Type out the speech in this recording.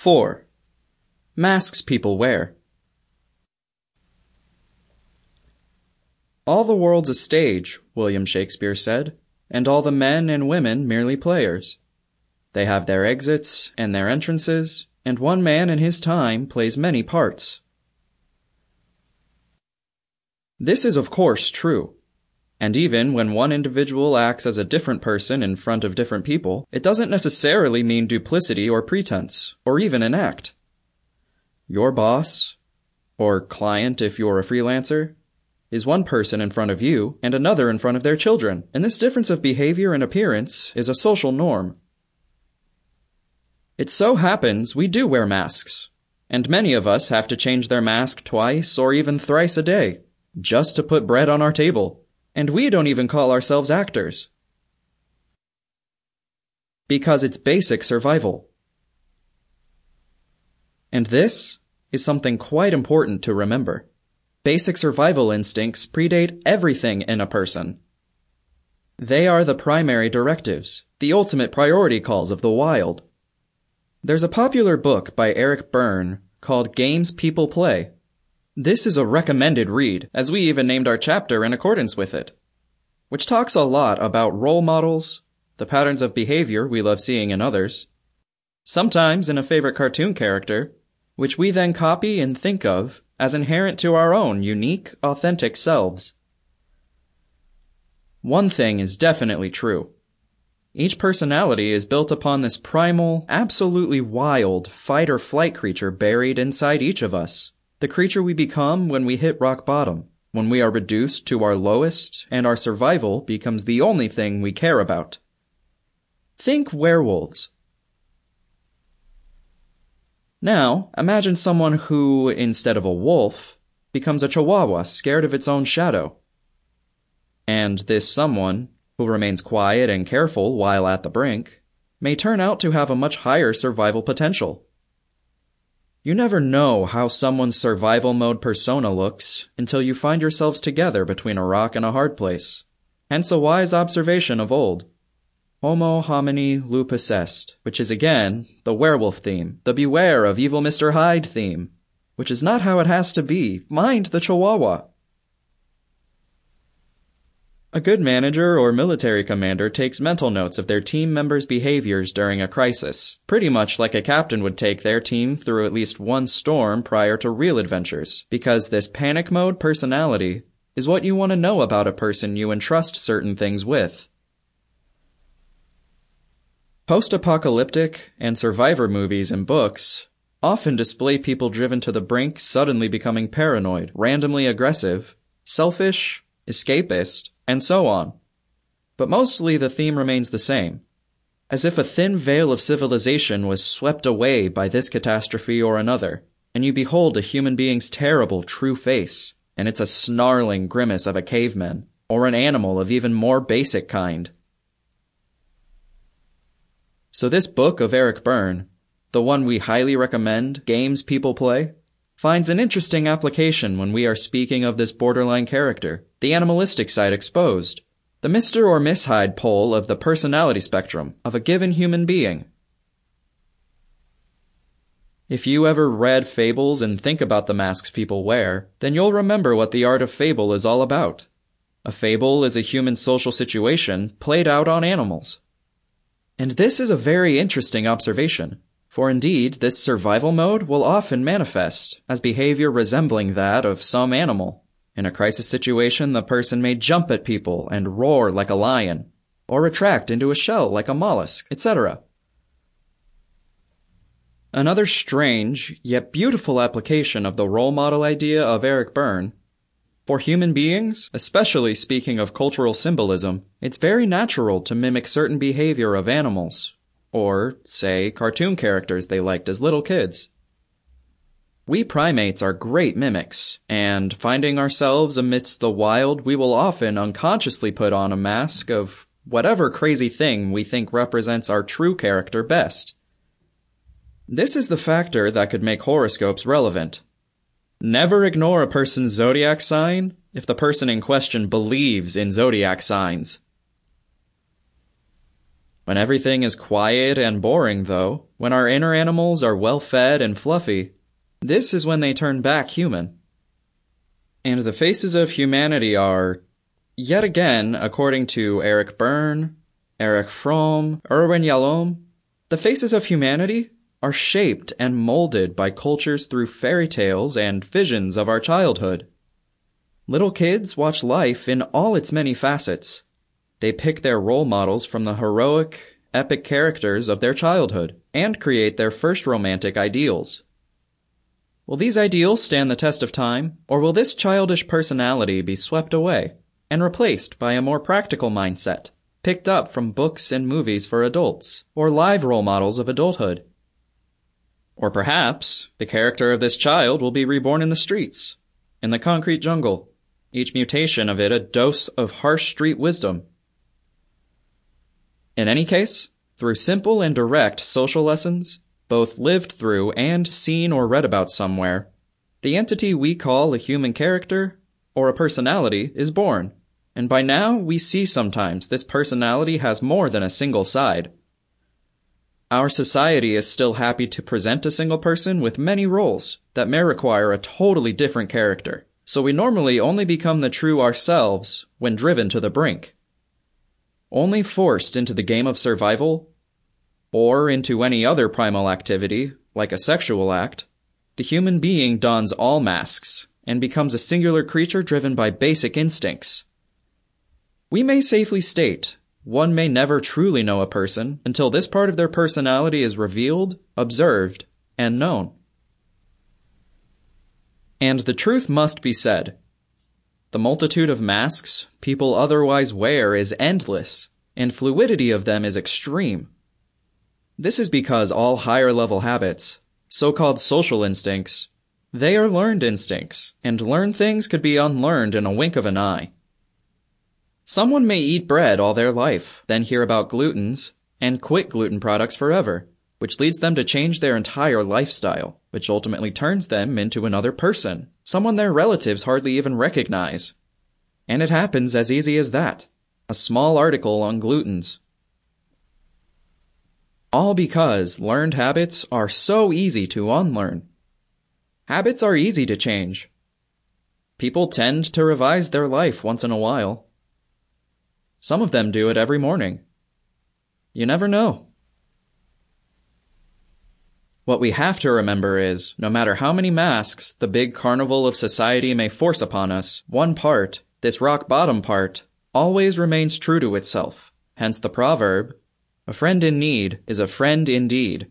4. Masks people wear. All the world's a stage, William Shakespeare said, and all the men and women merely players. They have their exits and their entrances, and one man in his time plays many parts. This is of course true. And even when one individual acts as a different person in front of different people, it doesn't necessarily mean duplicity or pretense, or even an act. Your boss, or client if you're a freelancer, is one person in front of you and another in front of their children, and this difference of behavior and appearance is a social norm. It so happens we do wear masks, and many of us have to change their mask twice or even thrice a day, just to put bread on our table. And we don't even call ourselves actors. Because it's basic survival. And this is something quite important to remember. Basic survival instincts predate everything in a person. They are the primary directives, the ultimate priority calls of the wild. There's a popular book by Eric Berne called Games People Play this is a recommended read, as we even named our chapter in accordance with it, which talks a lot about role models, the patterns of behavior we love seeing in others, sometimes in a favorite cartoon character, which we then copy and think of as inherent to our own unique, authentic selves. One thing is definitely true. Each personality is built upon this primal, absolutely wild fight or flight creature buried inside each of us the creature we become when we hit rock bottom, when we are reduced to our lowest and our survival becomes the only thing we care about. Think werewolves. Now, imagine someone who, instead of a wolf, becomes a chihuahua scared of its own shadow. And this someone, who remains quiet and careful while at the brink, may turn out to have a much higher survival potential. You never know how someone's survival mode persona looks until you find yourselves together between a rock and a hard place. Hence a wise observation of old. Homo homini lupus est, which is again the werewolf theme, the beware of evil Mr. Hyde theme, which is not how it has to be. Mind the chihuahua. A good manager or military commander takes mental notes of their team members' behaviors during a crisis, pretty much like a captain would take their team through at least one storm prior to real adventures, because this panic mode personality is what you want to know about a person you entrust certain things with. Post-apocalyptic and survivor movies and books often display people driven to the brink suddenly becoming paranoid, randomly aggressive, selfish, escapist, and so on. But mostly the theme remains the same. As if a thin veil of civilization was swept away by this catastrophe or another, and you behold a human being's terrible true face, and it's a snarling grimace of a caveman, or an animal of even more basic kind. So this book of Eric Berne, the one we highly recommend, Games People Play, finds an interesting application when we are speaking of this borderline character, the animalistic side exposed, the Mr. or Miss Hyde pole of the personality spectrum of a given human being. If you ever read fables and think about the masks people wear, then you'll remember what the art of fable is all about. A fable is a human social situation played out on animals. And this is a very interesting observation. For indeed, this survival mode will often manifest as behavior resembling that of some animal. In a crisis situation, the person may jump at people and roar like a lion, or retract into a shell like a mollusk, etc. Another strange, yet beautiful application of the role model idea of Eric Berne for human beings, especially speaking of cultural symbolism, it's very natural to mimic certain behavior of animals, or, say, cartoon characters they liked as little kids. We primates are great mimics, and finding ourselves amidst the wild, we will often unconsciously put on a mask of whatever crazy thing we think represents our true character best. This is the factor that could make horoscopes relevant. Never ignore a person's zodiac sign if the person in question believes in zodiac signs. When everything is quiet and boring, though, when our inner animals are well fed and fluffy, this is when they turn back human. And the faces of humanity are, yet again, according to Eric Berne, Eric Fromm, Irwin Yalom, the faces of humanity are shaped and molded by cultures through fairy tales and visions of our childhood. Little kids watch life in all its many facets. They pick their role models from the heroic, epic characters of their childhood and create their first romantic ideals. Will these ideals stand the test of time, or will this childish personality be swept away and replaced by a more practical mindset, picked up from books and movies for adults, or live role models of adulthood? Or perhaps the character of this child will be reborn in the streets, in the concrete jungle, each mutation of it a dose of harsh street wisdom. In any case, through simple and direct social lessons, both lived through and seen or read about somewhere, the entity we call a human character or a personality is born. And by now, we see sometimes this personality has more than a single side. Our society is still happy to present a single person with many roles that may require a totally different character. So we normally only become the true ourselves when driven to the brink. Only forced into the game of survival, or into any other primal activity, like a sexual act, the human being dons all masks and becomes a singular creature driven by basic instincts. We may safely state one may never truly know a person until this part of their personality is revealed, observed, and known. And the truth must be said. The multitude of masks people otherwise wear is endless, and fluidity of them is extreme. This is because all higher level habits, so-called social instincts, they are learned instincts, and learned things could be unlearned in a wink of an eye. Someone may eat bread all their life, then hear about glutens, and quit gluten products forever, which leads them to change their entire lifestyle, which ultimately turns them into another person, someone their relatives hardly even recognize. And it happens as easy as that. A small article on glutens. All because learned habits are so easy to unlearn. Habits are easy to change. People tend to revise their life once in a while. Some of them do it every morning. You never know. What we have to remember is, no matter how many masks the big carnival of society may force upon us, one part, this rock bottom part, always remains true to itself. Hence the proverb, a friend in need is a friend indeed.